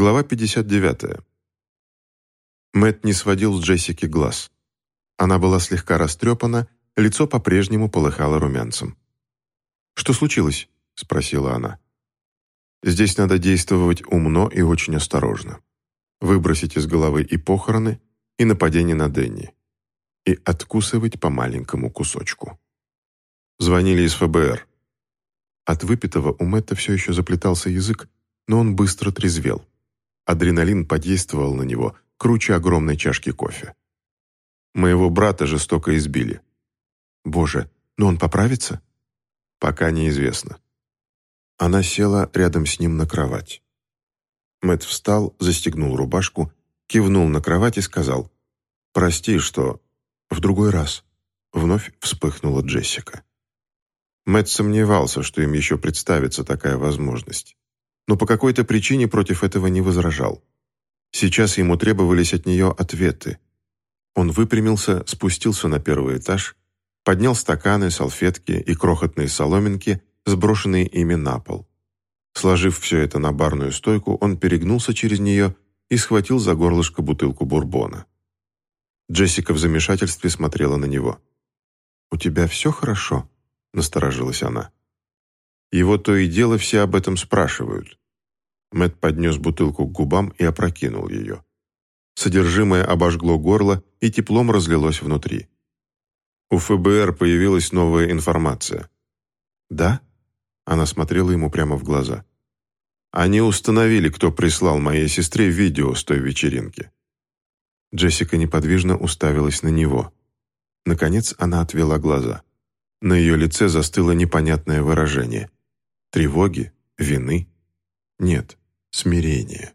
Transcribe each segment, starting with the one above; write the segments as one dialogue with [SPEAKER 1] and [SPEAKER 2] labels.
[SPEAKER 1] Глава 59. Мэт не сводил с Джессики глаз. Она была слегка растрепана, лицо по-прежнему полыхало румянцем. «Что случилось?» — спросила она. «Здесь надо действовать умно и очень осторожно. Выбросить из головы и похороны, и нападение на Дэнни. И откусывать по маленькому кусочку». Звонили из ФБР. От выпитого у Мэтта все еще заплетался язык, но он быстро трезвел. Адреналин подействовал на него, круче огромной чашки кофе. Моего брата жестоко избили. Боже, но он поправится? Пока неизвестно. Она села рядом с ним на кровать. Мэт встал, застегнул рубашку, кивнул на кровать и сказал, «Прости, что...» «В другой раз». Вновь вспыхнула Джессика. Мэт сомневался, что им еще представится такая возможность. Но по какой-то причине против этого не возражал. Сейчас ему требовались от нее ответы. Он выпрямился, спустился на первый этаж, поднял стаканы, салфетки и крохотные соломинки, сброшенные ими на пол. Сложив все это на барную стойку, он перегнулся через нее и схватил за горлышко бутылку бурбона. Джессика в замешательстве смотрела на него. «У тебя все хорошо?» – насторожилась она. Его то и дело все об этом спрашивают. Мэт поднес бутылку к губам и опрокинул ее. Содержимое обожгло горло и теплом разлилось внутри. У ФБР появилась новая информация. «Да?» Она смотрела ему прямо в глаза. «Они установили, кто прислал моей сестре видео с той вечеринки». Джессика неподвижно уставилась на него. Наконец она отвела глаза. На ее лице застыло непонятное выражение. Тревоги? Вины? Нет, смирения.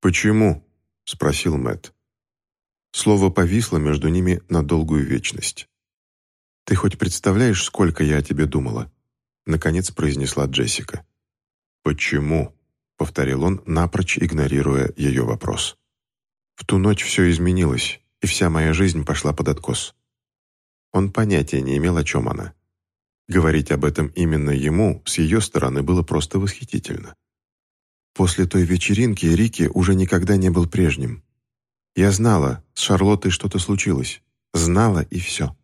[SPEAKER 1] «Почему?» — спросил Мэт. Слово повисло между ними на долгую вечность. «Ты хоть представляешь, сколько я о тебе думала?» — наконец произнесла Джессика. «Почему?» — повторил он, напрочь игнорируя ее вопрос. «В ту ночь все изменилось, и вся моя жизнь пошла под откос. Он понятия не имел, о чем она. Говорить об этом именно ему с ее стороны было просто восхитительно. После той вечеринки Рики уже никогда не был прежним. Я знала, с Шарлоттой что-то случилось. Знала и все.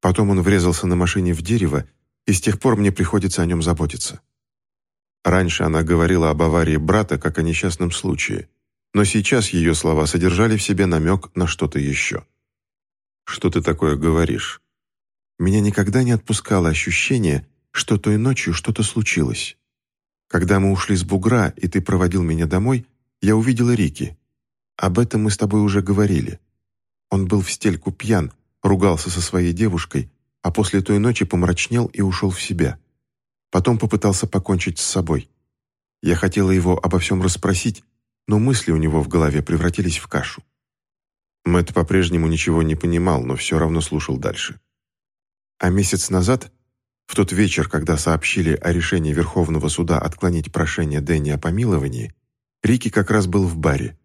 [SPEAKER 1] Потом он врезался на машине в дерево, и с тех пор мне приходится о нем заботиться. Раньше она говорила об аварии брата как о несчастном случае, но сейчас ее слова содержали в себе намек на что-то еще. «Что ты такое говоришь?» Меня никогда не отпускало ощущение, что той ночью что-то случилось. Когда мы ушли с бугра, и ты проводил меня домой, я увидела Рики. Об этом мы с тобой уже говорили. Он был в стельку пьян, ругался со своей девушкой, а после той ночи помрачнел и ушел в себя. Потом попытался покончить с собой. Я хотела его обо всем расспросить, но мысли у него в голове превратились в кашу. Мэтт по-прежнему ничего не понимал, но все равно слушал дальше. А месяц назад, в тот вечер, когда сообщили о решении Верховного суда отклонить прошение Дэнни о помиловании, Рики как раз был в баре.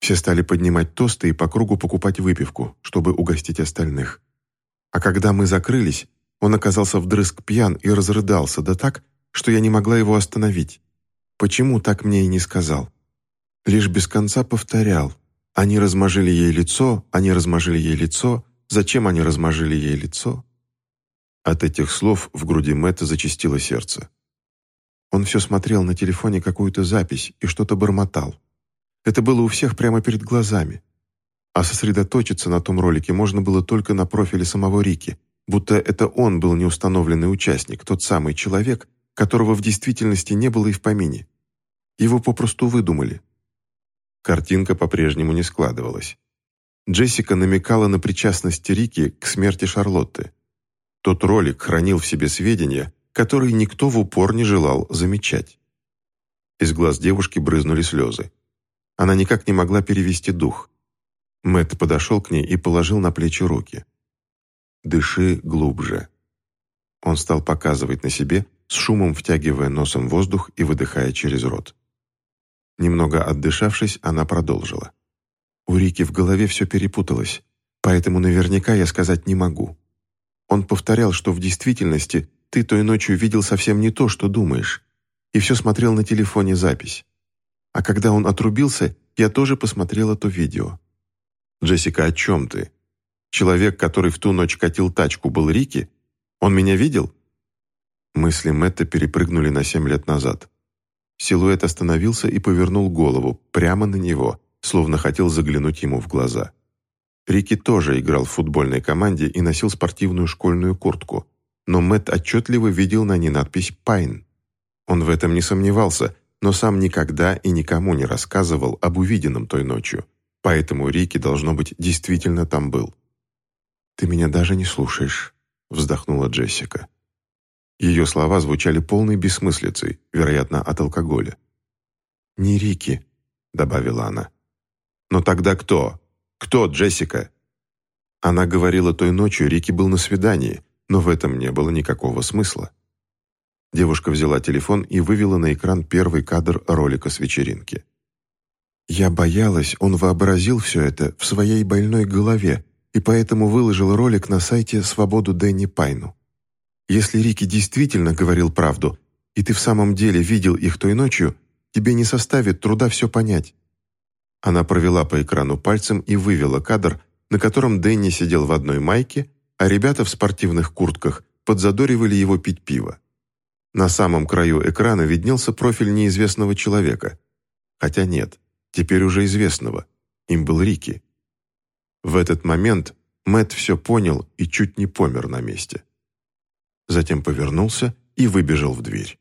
[SPEAKER 1] Все стали поднимать тосты и по кругу покупать выпивку, чтобы угостить остальных. А когда мы закрылись, он оказался вдрызг пьян и разрыдался, да так, что я не могла его остановить. Почему так мне и не сказал? Лишь без конца повторял, они размажили ей лицо, они размажили ей лицо, зачем они размажили ей лицо? От этих слов в груди Мэтта зачастило сердце. Он все смотрел на телефоне какую-то запись и что-то бормотал. Это было у всех прямо перед глазами. А сосредоточиться на том ролике можно было только на профиле самого Рики, будто это он был неустановленный участник, тот самый человек, которого в действительности не было и в помине. Его попросту выдумали. Картинка по-прежнему не складывалась. Джессика намекала на причастность Рики к смерти Шарлотты. Тот ролик хранил в себе сведения, которые никто в упор не желал замечать. Из глаз девушки брызнули слезы. Она никак не могла перевести дух. Мэтт подошел к ней и положил на плечи руки. «Дыши глубже». Он стал показывать на себе, с шумом втягивая носом воздух и выдыхая через рот. Немного отдышавшись, она продолжила. «У Рики в голове все перепуталось, поэтому наверняка я сказать не могу. Он повторял, что в действительности ты той ночью видел совсем не то, что думаешь, и все смотрел на телефоне запись. А когда он отрубился, я тоже посмотрела то видео». «Джессика, о чем ты? Человек, который в ту ночь катил тачку, был Рики? Он меня видел?» Мысли Мэтта перепрыгнули на семь лет назад. Силуэт остановился и повернул голову прямо на него, словно хотел заглянуть ему в глаза. Рики тоже играл в футбольной команде и носил спортивную школьную куртку, но Мэтт отчетливо видел на ней надпись «Пайн». Он в этом не сомневался, но сам никогда и никому не рассказывал об увиденном той ночью, поэтому Рики, должно быть, действительно там был. «Ты меня даже не слушаешь», — вздохнула Джессика. Ее слова звучали полной бессмыслицей, вероятно, от алкоголя. «Не Рики», — добавила она. «Но тогда кто? Кто, Джессика?» Она говорила той ночью, Рики был на свидании, но в этом не было никакого смысла. Девушка взяла телефон и вывела на экран первый кадр ролика с вечеринки. «Я боялась, он вообразил все это в своей больной голове и поэтому выложил ролик на сайте «Свободу Дэнни Пайну». Если Рики действительно говорил правду, и ты в самом деле видел их той ночью, тебе не составит труда все понять». Она провела по экрану пальцем и вывела кадр, на котором Дэнни сидел в одной майке, а ребята в спортивных куртках подзадоривали его пить пиво. На самом краю экрана виднелся профиль неизвестного человека. Хотя нет, теперь уже известного. Им был Рики. В этот момент Мэт все понял и чуть не помер на месте затем повернулся и выбежал в дверь.